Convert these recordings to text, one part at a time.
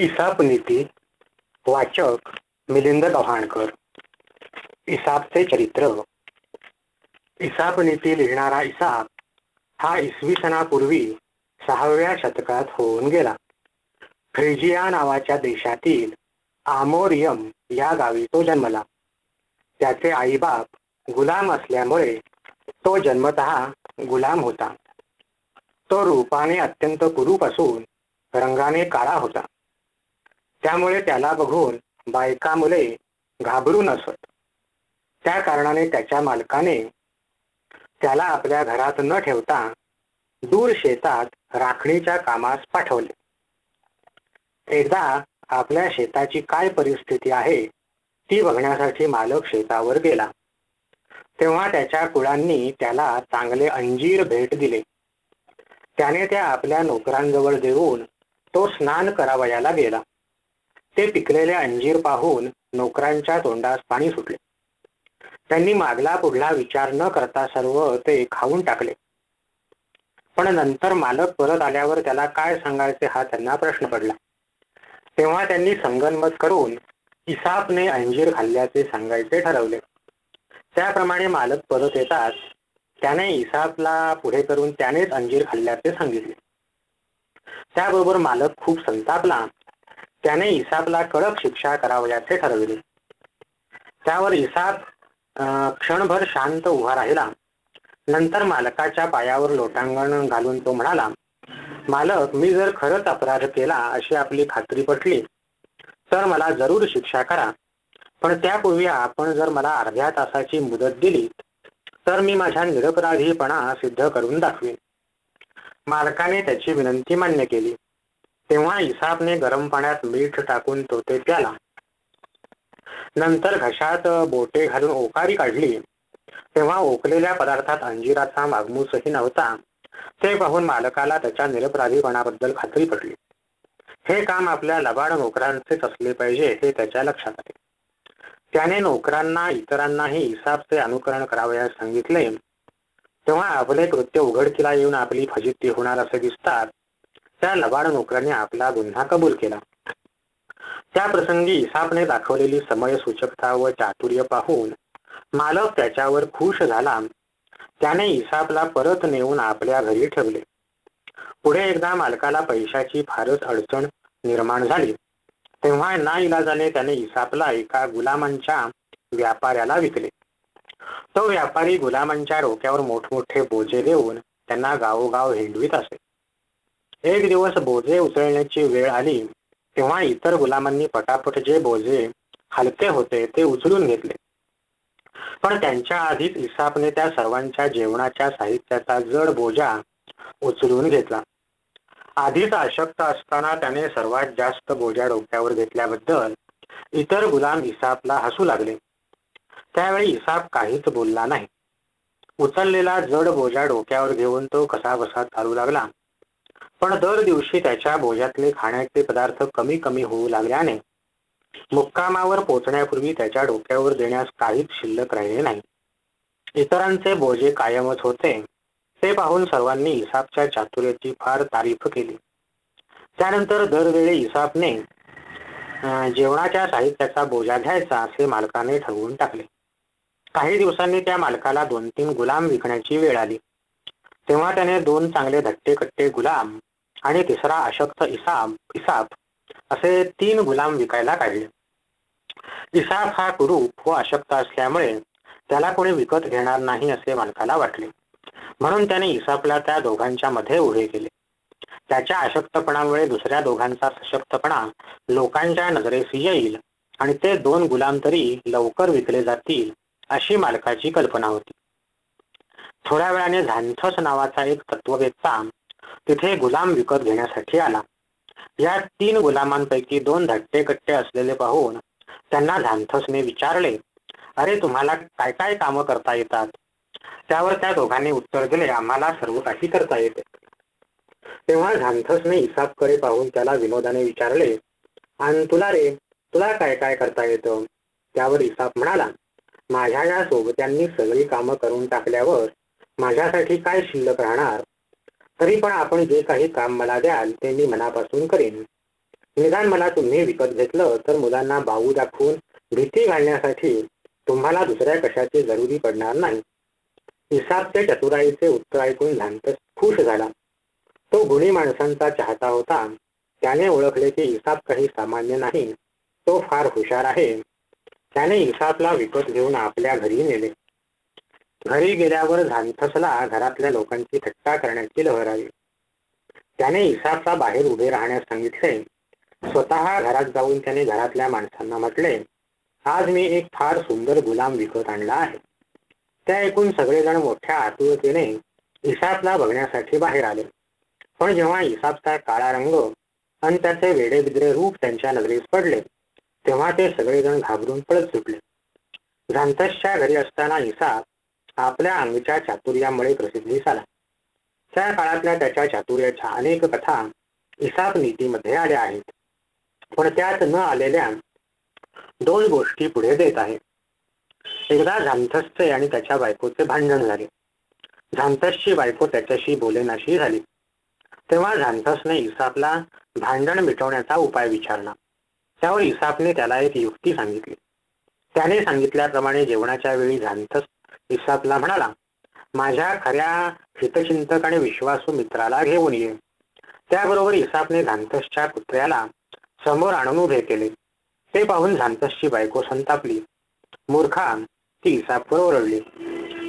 इसाप नीती वाचक मिलिंद गव्हाणकर इसापचे चरित्र हो। इसाप नीती लिहिणारा इसाप हा इसवी सणापूर्वी सहाव्या शतकात होऊन गेला. फ्रिजिया नावाच्या देशातील आमोरियम या गावी तो जन्मला. त्याचे आईबाप गुलाम असल्यामुळे तो जन्मत गुलाम होता. तो रूपाने अत्यंत कुरूप असून रंगाने काळा होता. त्यामुळे त्याला बघून बायका मुले घाबरून असत त्या कारणाने त्याच्या मालकाने त्याला आपल्या घरात न ठेवता दूर शेतात राखणीच्या कामास पाठवले. एकदा आपल्या शेताची काय परिस्थिती आहे ती बघण्यासाठी मालक शेतावर गेला. तेव्हा त्याच्या कुळांनी त्याला चांगले अंजीर भेट दिले. त्याने त्या आपल्या नोकरांजवळ देऊन तो स्नान करावयाला गेला. ते पिकलेले अंजीर पाहून नोकरांच्या तोंडास पाणी सुटले. त्यांनी मागला पुढला विचार न करता सर्व ते खाऊन टाकले. पण नंतर मालक परत आल्यावर त्याला काय सांगायचे हा त्यांना प्रश्न पडला. तेव्हा त्यांनी संगनमत करून इसापने अंजीर खाल्ल्याचे सांगायचे ठरवले. त्याप्रमाणे मालक परत येताच त्याने इसापला पुढे करून त्यानेच अंजीर खाल्ल्याचे सांगितले. त्याबरोबर मालक खूप संतापला. त्याने इसाबला कडक शिक्षा करावयाचे ठरविले. त्यावर इसाब क्षणभर शांत उभा राहिला. नंतर मालकाच्या पायावर लोटांगण घालून तो म्हणाला मालक मी जर खरंच अपराध केला अशी आपली खात्री पटली तर मला जरूर शिक्षा करा. पण त्यापूर्वी आपण जर मला अर्ध्या तासाची मुदत दिली तर मी माझ्या निरपराधीपणा सिद्ध करून दाखवीन. मालकाने त्याची विनंती मान्य केली. तेव्हा इसाबने गरम पाण्यात मीठ टाकून तो ते प्याला. नंतर घशात बोटे घालून ओकारी काढली. तेव्हा ओकलेल्या पदार्थात अंजिराचा मागमूसही नव्हता. ते पाहून मालकाला त्याच्या निरपराधीपणाबद्दल खात्री पडली. हे काम आपल्या लबाड नोकरांचेच असले पाहिजे हे त्याच्या लक्षात आले. त्याने नोकरांना इतरांनाही इसाबचे अनुकरण करावयास सांगितले. तेव्हा आपले कृत्य उघडकीला येऊन आपली फजिती होणार असे दिसतात. त्या लबाड नोकराने आपला गुन्हा कबूल केला. त्या प्रसंगी इसापने दाखवलेली समय सूचकता व चातुर्य पाहून मालक त्याच्यावर खुश झाला. त्याने इसापला परत नेऊन आपल्या घरी ठेवले. पुढे एकदा मालकाला पैशाची फारच अडचण निर्माण झाली. तेव्हा ना इलाजाने त्याने इसापला एका गुलामांच्या व्यापाऱ्याला विकले. तो व्यापारी गुलामांच्या डोक्यावर मोठमोठे बोजे देऊन त्यांना गावोगाव हिंडवीत असे. एक दिवस बोजे उचलण्याची वेळ आली तेव्हा इतर गुलामांनी पटापट जे बोजे हलके होते ते उचलून घेतले. पण त्यांच्या आधीच इसापने त्या सर्वांच्या जेवणाच्या साहित्याचा जड बोजा उचलून घेतला. आधीच अशक्त असताना त्याने सर्वात जास्त बोजा डोक्यावर घेतल्याबद्दल इतर गुलाम इसापला हसू लागले. त्यावेळी इसाप काहीच बोलला नाही. उचललेला जड बोजा डोक्यावर घेऊन तो कसा बसा चालू लागला. पण दर दिवशी त्याच्या भोजातले खाण्याचे पदार्थ कमी कमी होऊ लागल्याने मुक्कामावर पोचण्यापूर्वी त्याच्या डोक्यावर देण्यास काहीच शिल्लक राहिले नाही. इतरांचे बोजे कायमच होते ते पाहून सर्वांनी इसापच्या चातुर्याची फार तारीफ केली. त्यानंतर दरवेळी इसापने जेवणाच्या साहित्याचा बोजा घ्यायचा असे मालकाने ठरवून टाकले. काही दिवसांनी त्या मालकाला दोन तीन गुलाम विकण्याची वेळ आली. तेव्हा त्याने दोन चांगले धट्टे कट्टे गुलाम आणि तिसरा अशक्त इसाब इसाप असे तीन गुलाम विकायला काढले. इसाफ हा कुरूप व अशक्त असल्यामुळे त्याला कोणी विकत घेणार नाही असे मालकाला वाटले. म्हणून त्याने इसापला त्या दोघांच्या मध्ये उभे केले. त्याच्या अशक्तपणामुळे दुसऱ्या दोघांचा सशक्तपणा लोकांच्या नजरेस येईल आणि ते दोन गुलाम तरी लवकर विकले जातील अशी मालकाची कल्पना होती. थोड्या वेळाने झांथस नावाचा एक तत्ववेत्ता तिथे गुलाम विकत घेण्यासाठी आला. या तीन गुलामांपैकी दोन धट्टे कट्टे असलेले पाहून त्यांना झांथसने विचारले अरे तुम्हाला काय काय कामं करता येतात? त्यावर त्या दोघांनी उत्तर दिले आम्हाला सर्व काही करता येते. तेव्हा झांथसने करे पाहून त्याला विनोदाने विचारले आणि तुला रे तुला काय काय करता येतं? त्यावर इसाब म्हणाला माझ्या या सोबत्यांनी सगळी कामं करून टाकल्यावर माझ्यासाठी काय शिल्लक राहणार? तरी पण आपण जे काही काम मला द्याल ते मी मनापासून करेन. निदान मला तुम्ही विकत घेतलं तर मुलांना बाऊ दाखवून भीती घालण्यासाठी तुम्हाला दुसऱ्या कशाची जरुरी पडणार नाही. इसाबचे चतुराईचे उत्तर ऐकून झांतस खुश झाला. तो गुणी माणसांचा चाहता होता. त्याने ओळखले की इसाब काही सामान्य नाही. तो फार हुशार आहे. त्याने इसाबला विकत घेऊन आपल्या घरी नेले. घरी गेल्यावर झांथसला घरातल्या लोकांची थट्टा करण्याची लहर आली. त्याने इसाचा बाहेर उभे राहण्यास सांगितले स्वतः घरात जाऊन त्याने घरातल्या माणसांना म्हटले आज मी एक फार सुंदर गुलाम विकत आणला आहे. त्या ऐकून सगळेजण मोठ्या आतुरतेने इसाबला बघण्यासाठी बाहेर आले. पण जेव्हा इसाबचा काळा रंग आणि त्याचे वेडेबिद्रे रूप त्यांच्या नजरेस पडले तेव्हा ते सगळेजण घाबरून पळत सुटले. झांतसच्या घरी असताना इसाब आपल्या अंगच्या चातुर्यामुळे प्रसिद्धीस आला त्या काळातल्या त्याच्या चातुर्याच्या अनेक कथा इसाप नीतीमध्ये आल्या आहेत. पण त्यात न आलेल्या दोन गोष्टी पुढे देत आहे एकदा झांथसचे आणि त्याच्या बायकोचे भांडण झाले. झांथसची बायको त्याच्याशी बोलेनाशी झाली. तेव्हा झांथसने इसापला भांडण मिटवण्याचा उपाय विचारला. त्यावर इसापने त्याला एक युक्ती सांगितली. त्याने सांगितल्याप्रमाणे जेवणाच्या वेळी झांथस इसापला म्हणाला माझ्या खऱ्या हितचिंतक आणि विश्वासू मित्राला घेऊन ये. त्याबरोबर इसापने झांतसच्या कुत्र्याला समोर आणून उभे केले. ते पाहून झांतसची बायको संतापली. मूर्खा ती इसापवर ओरडली.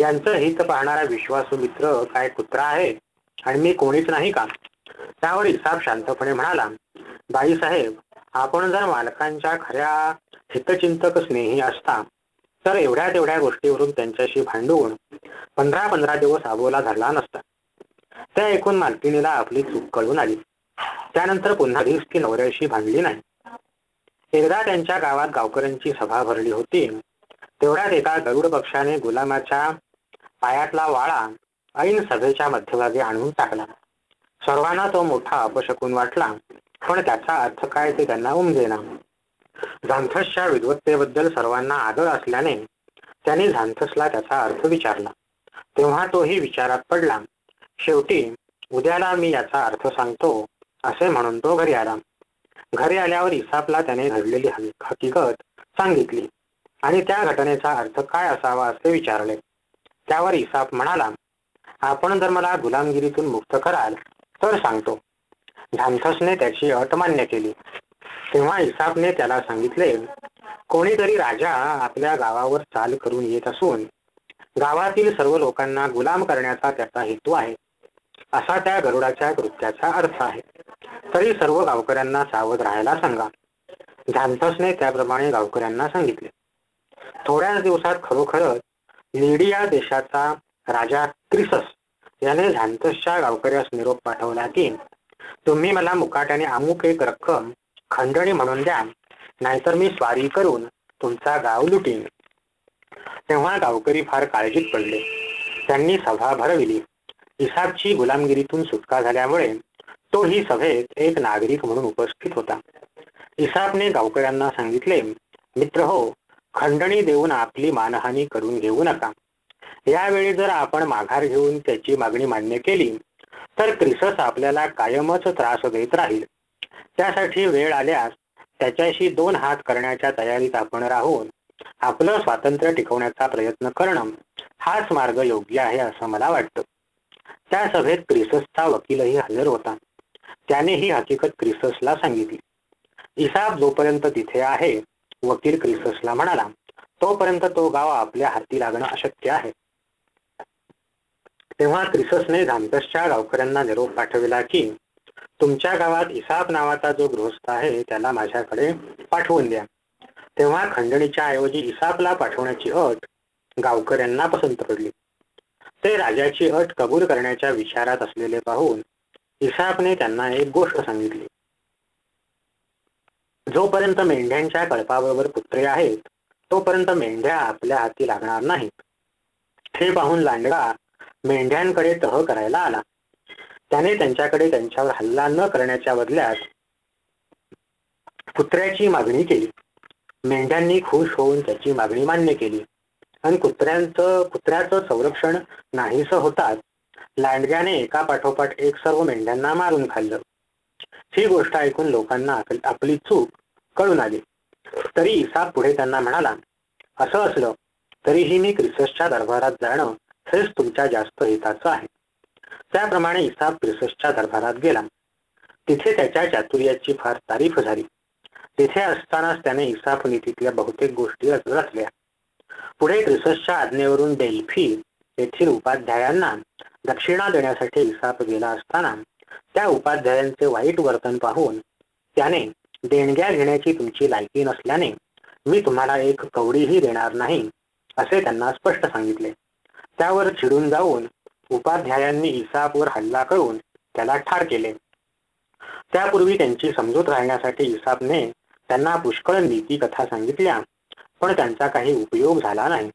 यांचं हित पाहणारा विश्वासू मित्र काय कुत्रा आहे? आणि मी कोणीच नाही का? त्यावर इसाप शांतपणे म्हणाला बाईसाहेब आपण जर मालकांच्या खऱ्या हितचिंतक स्नेही असता तर एवढ्या तेवढ्या गोष्टीवरून त्यांच्याशी भांडून पंधरा पंधरा दिवस आबोला धरला नसता. त्या ऐकून मालकिणीला आपली चूक कळून आली. त्यानंतर पुन्हा दिवस ती नवऱ्याशी भांडली नाही. एकदा त्यांच्या गावात गावकऱ्यांची सभा भरली होती. तेवढ्यात एका गरुड पक्षाने गुलामाच्या पायातला वाळा ऐन सभेच्या मध्यभागी आणून टाकला. सर्वांना तो मोठा अपशकून वाटला पण त्याचा अर्थ काय ते त्यांना उमजेना. झांथसच्या विद्वत्तेबद्दल सर्वांना आदर असल्याने त्याने झांथसला त्याचा अर्थ विचारला. तेव्हा तोही विचारात पडला शेवटी उद्याला मी याचा अर्थ सांगतो असे म्हणून तो घरी आला. घरी आल्यावर इसापला त्याने घडलेली हकीकत सांगितली आणि त्या घटनेचा अर्थ काय असावा असे विचारले. त्यावर इसाप म्हणाला आपण जर मला गुलामगिरीतून मुक्त कराल तर सांगतो. झांथसने त्याची अट मान्य केली. तेव्हा इसाबने त्याला सांगितले कोणीतरी राजा आपल्या गावावर चाल करून येत असून गावातील सर्व लोकांना गुलाम करण्याचा त्याचा हेतू आहे. असा त्या गरुडाच्या कृत्याचा अर्थ आहे. तरी सर्व गावकऱ्यांना सावध राहायला सांगा. झांथसने त्याप्रमाणे गावकऱ्यांना सांगितले. थोड्याच दिवसात खरोखरच लिडिया देशाचा राजा क्रिसस याने झांतसच्या गावकऱ्यास निरोप पाठवला की तुम्ही मला मुकाट्याने अमुक एक रक्कम खंडणी म्हणून द्या. नाहीतर मी स्वारी करून तुमचा गाव लुटीन. तेव्हा गावकरी फार काळजीत पडले. त्यांनी सभा भरविली. इसाबची गुलामगिरीतून सुटका झाल्यामुळे तो ही सभेत एक नागरिक म्हणून उपस्थित होता. इसाबने गावकऱ्यांना सांगितले मित्र हो खंडणी देऊन आपली मानहानी करून घेऊ नका. यावेळी जर आपण माघार घेऊन त्याची मागणी मान्य केली तर क्रिसस आपल्याला कायमच त्रास देत राहील. त्यासाठी वेळ आल्यास त्याच्याशी दोन हात करण्याच्या तयारीत आपण राहून आपलं स्वातंत्र्य टिकवण्याचा प्रयत्न करणं हाच मार्ग योग्य आहे असं मला वाटतं. त्या सभेत क्रिससचा वकीलही हजर होता. त्याने ही हकीकत क्रिससला सांगितली. इसाब जोपर्यंत तिथे आहे वकील क्रिससला म्हणाला तोपर्यंत तो गाव आपल्या हाती लागणं अशक्य आहे. तेव्हा क्रिससने झांतसच्या गावकऱ्यांना निरोप पाठविला की तुमच्या गावात इसाब नावाचा जो गृहस्थ आहे त्याला माझ्याकडे पाठवून द्या. तेव्हा खंडणीच्या ऐवजी इसाबला पाठवण्याची अट गावकऱ्यांना पसंत पडली. ते राजाची अट कबूल करण्याच्या विचारात असलेले पाहून इसाबने त्यांना एक गोष्ट सांगितली. जोपर्यंत मेंढ्यांच्या कळपाबरोबर पुत्रे आहेत तोपर्यंत मेंढ्या आपल्या हाती लागणार नाहीत. हे पाहून लांडगा मेंढ्यांकडे तह करायला आला. त्याने त्यांच्याकडे त्यांच्यावर हल्ला न करण्याच्या बदल्यात कुत्र्याची मागणी केली. मेंढ्यांनी खुश होऊन त्याची मागणी मान्य केली. आणि कुत्र्यांचं कुत्र्याचं संरक्षण नाहीसं होताच लांडग्याने एका पाठोपाठ एक सर्व मेंढ्यांना मारून खाल्लं. ही गोष्ट ऐकून लोकांना आपली चूक कळून आली. तरी इसा पुढे त्यांना म्हणाला असं असलं तरीही मी क्रिससच्या दरबारात जाणं हेच तुमच्या जास्त हिताचं आहे. त्याप्रमाणे इसाप क्रिससच्या दरबारात गेला. तिथे त्याच्या चातुर्याची फार तारीफ झाली. तिथे असतानाच त्याने इसाप नीतीतल्या बहुतेक गोष्टी रचल्या. पुढे क्रिससच्या आज्ञेवरून डेल्फी येथील उपाध्यायांना दक्षिणा देण्यासाठी इसाप गेला असताना त्या उपाध्यायांचे वाईट वर्तन पाहून त्याने देणग्या घेण्याची तुमची लायकी नसल्याने मी तुम्हाला एक कवडीही देणार नाही असे त्यांना स्पष्ट सांगितले. त्यावर चिडून जाऊन उपाध्यायांनी इसापवर हल्ला करून त्याला ठार केले. त्यापूर्वी त्यांची समजूत राहण्यासाठी इसापने त्यांना पुष्कळ नीती कथा सांगितल्या पण त्यांचा काही उपयोग झाला नाही.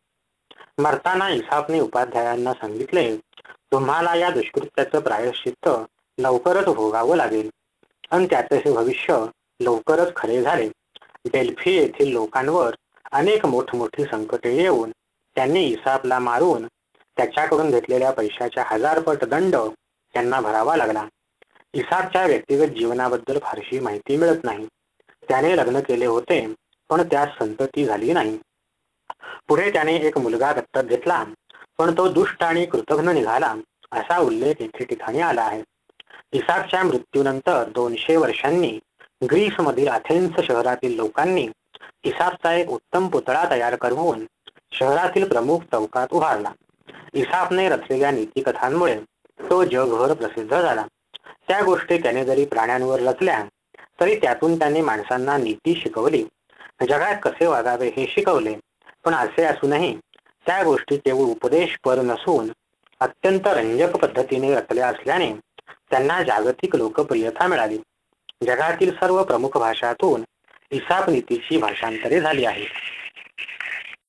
मरताना इसापने उपाध्यायांना सांगितले तुम्हाला या दुष्कृत्याचं प्रायश्चित्त लवकरच भोगावं लागेल. आणि त्याचे हे भविष्य लवकरच खरे झाले. डेल्फी येथील लोकांवर अनेक मोठमोठी संकटे येऊन त्यांनी इसापला मारून त्याच्याकडून घेतलेल्या पैशाच्या हजारपट दंड त्यांना भरावा लागला. इसाकच्या व्यक्तिगत जीवनाबद्दल फारशी माहिती मिळत नाही. त्याने लग्न केले होते पण त्यास संतती झाली नाही. पुढे त्याने एक मुलगा दत्तक घेतला पण तो दुष्ट आणि कृतघ्न निघाला असा उल्लेख इथे ठिकाणी आला आहे. इसाकच्या मृत्यूनंतर दोनशे वर्षांनी ग्रीसमधील अथेन्स शहरातील लोकांनी इसाकचा एक उत्तम पुतळा तयार करून शहरातील प्रमुख चौकात उभारला. इसापने रचलेल्या नीतिकथांमुळे तो जगभर प्रसिद्ध झाला. त्या गोष्टी त्याने जरी प्राण्यांवर रचल्या तरी त्यातून त्याने माणसांना नीती शिकवली. जगात कसे वागावे हे शिकवले पण असे असूनही त्या गोष्टी केवळ उपदेशपर नसून अत्यंत रंजक पद्धतीने रचल्या असल्याने त्यांना जागतिक लोकप्रियता मिळाली. जगातील सर्व प्रमुख भाषातून इसाप नीतीची भाषांतरे झाली आहेत.